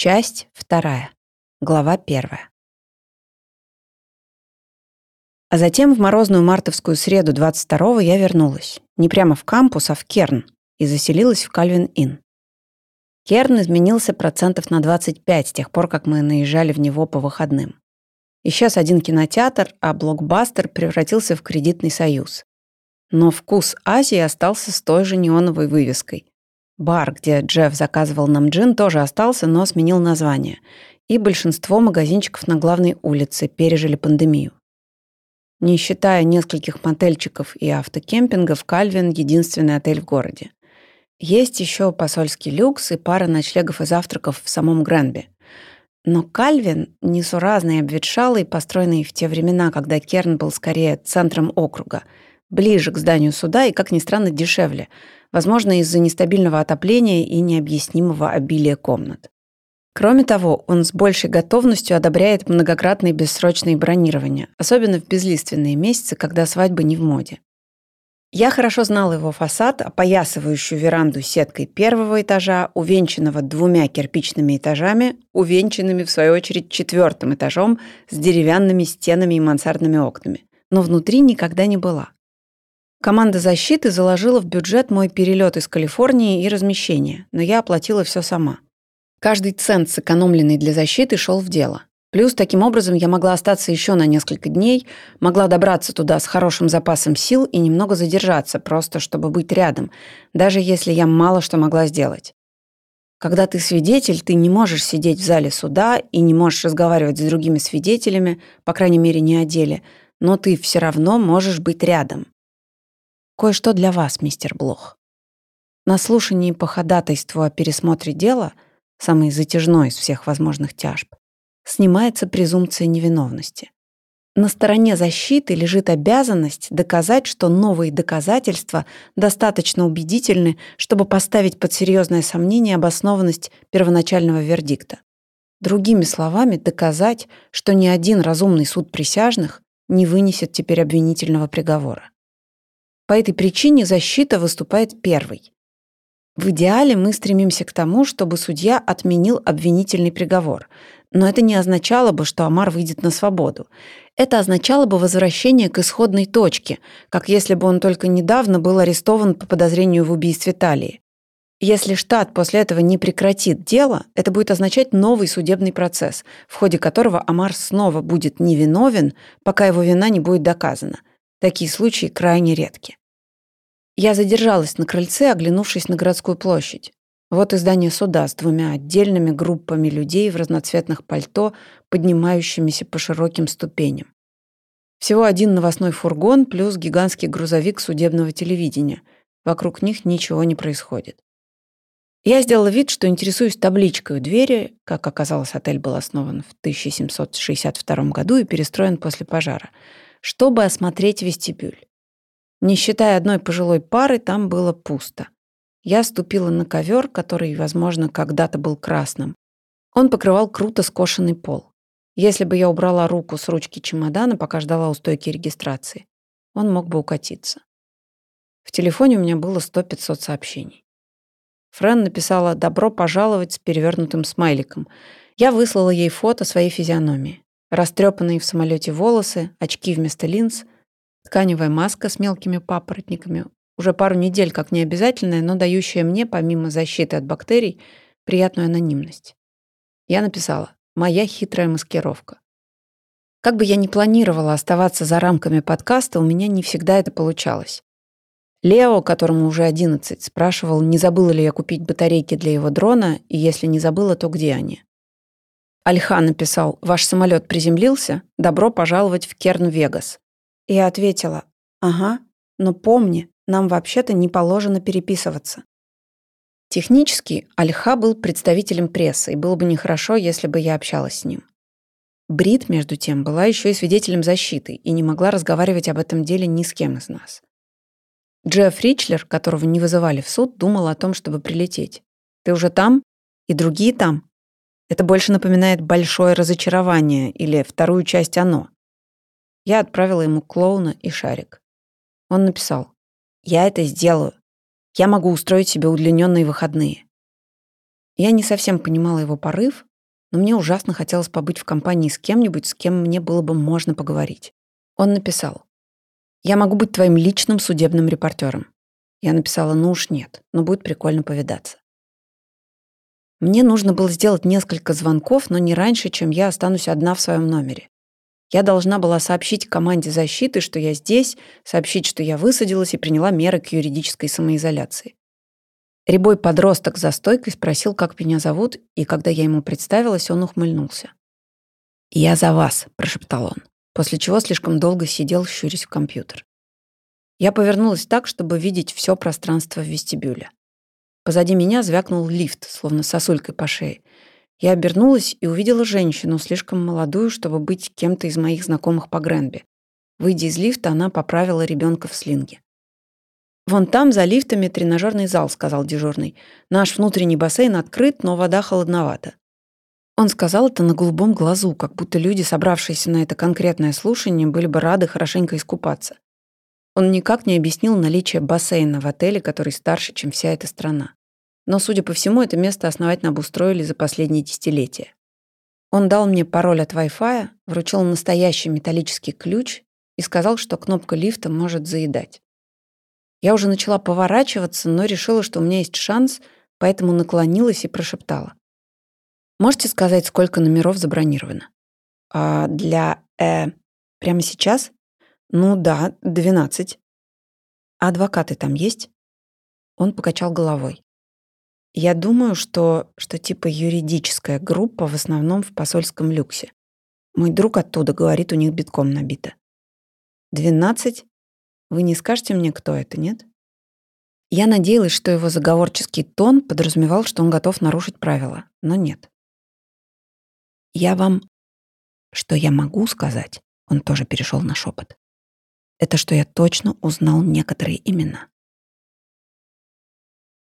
Часть вторая. Глава первая. А затем в морозную мартовскую среду 22-го я вернулась. Не прямо в кампус, а в Керн. И заселилась в Кальвин-Инн. Керн изменился процентов на 25 с тех пор, как мы наезжали в него по выходным. Исчез один кинотеатр, а блокбастер превратился в кредитный союз. Но вкус Азии остался с той же неоновой вывеской. Бар, где Джефф заказывал нам джин, тоже остался, но сменил название. И большинство магазинчиков на главной улице пережили пандемию. Не считая нескольких мотельчиков и автокемпингов, Кальвин — единственный отель в городе. Есть еще посольский люкс и пара ночлегов и завтраков в самом Гренби. Но Кальвин, несуразный обветшалый, построенный в те времена, когда Керн был скорее центром округа, ближе к зданию суда и, как ни странно, дешевле — возможно, из-за нестабильного отопления и необъяснимого обилия комнат. Кроме того, он с большей готовностью одобряет многократные бессрочные бронирования, особенно в безлиственные месяцы, когда свадьбы не в моде. Я хорошо знал его фасад, опоясывающую веранду сеткой первого этажа, увенчанного двумя кирпичными этажами, увенчанными, в свою очередь, четвертым этажом с деревянными стенами и мансардными окнами. Но внутри никогда не была. Команда защиты заложила в бюджет мой перелет из Калифорнии и размещение, но я оплатила все сама. Каждый цент, сэкономленный для защиты, шел в дело. Плюс таким образом я могла остаться еще на несколько дней, могла добраться туда с хорошим запасом сил и немного задержаться, просто чтобы быть рядом, даже если я мало что могла сделать. Когда ты свидетель, ты не можешь сидеть в зале суда и не можешь разговаривать с другими свидетелями, по крайней мере, не о деле, но ты все равно можешь быть рядом. Кое-что для вас, мистер Блох. На слушании по ходатайству о пересмотре дела, самый затяжной из всех возможных тяжб, снимается презумпция невиновности. На стороне защиты лежит обязанность доказать, что новые доказательства достаточно убедительны, чтобы поставить под серьезное сомнение обоснованность первоначального вердикта. Другими словами, доказать, что ни один разумный суд присяжных не вынесет теперь обвинительного приговора. По этой причине защита выступает первой. В идеале мы стремимся к тому, чтобы судья отменил обвинительный приговор. Но это не означало бы, что Амар выйдет на свободу. Это означало бы возвращение к исходной точке, как если бы он только недавно был арестован по подозрению в убийстве Талии. Если штат после этого не прекратит дело, это будет означать новый судебный процесс, в ходе которого Амар снова будет невиновен, пока его вина не будет доказана. Такие случаи крайне редки. Я задержалась на крыльце, оглянувшись на городскую площадь. Вот и здание суда с двумя отдельными группами людей в разноцветных пальто, поднимающимися по широким ступеням. Всего один новостной фургон плюс гигантский грузовик судебного телевидения. Вокруг них ничего не происходит. Я сделала вид, что интересуюсь табличкой у двери. Как оказалось, отель был основан в 1762 году и перестроен после пожара — чтобы осмотреть вестибюль. Не считая одной пожилой пары, там было пусто. Я ступила на ковер, который, возможно, когда-то был красным. Он покрывал круто скошенный пол. Если бы я убрала руку с ручки чемодана, пока ждала у стойки регистрации, он мог бы укатиться. В телефоне у меня было сто-пятьсот сообщений. Френ написала «добро пожаловать» с перевернутым смайликом. Я выслала ей фото своей физиономии. Растрепанные в самолете волосы, очки вместо линз, тканевая маска с мелкими папоротниками. Уже пару недель как необязательная, но дающая мне, помимо защиты от бактерий, приятную анонимность. Я написала «Моя хитрая маскировка». Как бы я ни планировала оставаться за рамками подкаста, у меня не всегда это получалось. Лео, которому уже 11, спрашивал, не забыла ли я купить батарейки для его дрона, и если не забыла, то где они. Альха написал «Ваш самолет приземлился? Добро пожаловать в Керн-Вегас». Я ответила «Ага, но помни, нам вообще-то не положено переписываться». Технически Альха был представителем прессы, и было бы нехорошо, если бы я общалась с ним. Брит, между тем, была еще и свидетелем защиты и не могла разговаривать об этом деле ни с кем из нас. Джефф Ричлер, которого не вызывали в суд, думал о том, чтобы прилететь. «Ты уже там? И другие там?» Это больше напоминает большое разочарование или вторую часть «Оно». Я отправила ему клоуна и шарик. Он написал, «Я это сделаю. Я могу устроить себе удлиненные выходные». Я не совсем понимала его порыв, но мне ужасно хотелось побыть в компании с кем-нибудь, с кем мне было бы можно поговорить. Он написал, «Я могу быть твоим личным судебным репортером». Я написала, ну уж нет, но будет прикольно повидаться. Мне нужно было сделать несколько звонков, но не раньше, чем я останусь одна в своем номере. Я должна была сообщить команде защиты, что я здесь, сообщить, что я высадилась и приняла меры к юридической самоизоляции. Рябой подросток за стойкой спросил, как меня зовут, и когда я ему представилась, он ухмыльнулся. «Я за вас», — прошептал он, после чего слишком долго сидел, щурясь в компьютер. Я повернулась так, чтобы видеть все пространство в вестибюле. Позади меня звякнул лифт, словно сосулькой по шее. Я обернулась и увидела женщину, слишком молодую, чтобы быть кем-то из моих знакомых по Гренби. Выйдя из лифта, она поправила ребенка в слинге. «Вон там, за лифтами, тренажерный зал», — сказал дежурный. «Наш внутренний бассейн открыт, но вода холодновата». Он сказал это на голубом глазу, как будто люди, собравшиеся на это конкретное слушание, были бы рады хорошенько искупаться. Он никак не объяснил наличие бассейна в отеле, который старше, чем вся эта страна. Но, судя по всему, это место основательно обустроили за последние десятилетия. Он дал мне пароль от Wi-Fi, вручил настоящий металлический ключ и сказал, что кнопка лифта может заедать. Я уже начала поворачиваться, но решила, что у меня есть шанс, поэтому наклонилась и прошептала. «Можете сказать, сколько номеров забронировано?» «А для... э... прямо сейчас?» «Ну да, двенадцать». «А адвокаты там есть?» Он покачал головой. «Я думаю, что, что типа юридическая группа в основном в посольском люксе. Мой друг оттуда говорит, у них битком набито». «Двенадцать? Вы не скажете мне, кто это, нет?» Я надеялась, что его заговорческий тон подразумевал, что он готов нарушить правила, но нет. «Я вам...» «Что я могу сказать?» Он тоже перешел на шепот это что я точно узнал некоторые имена.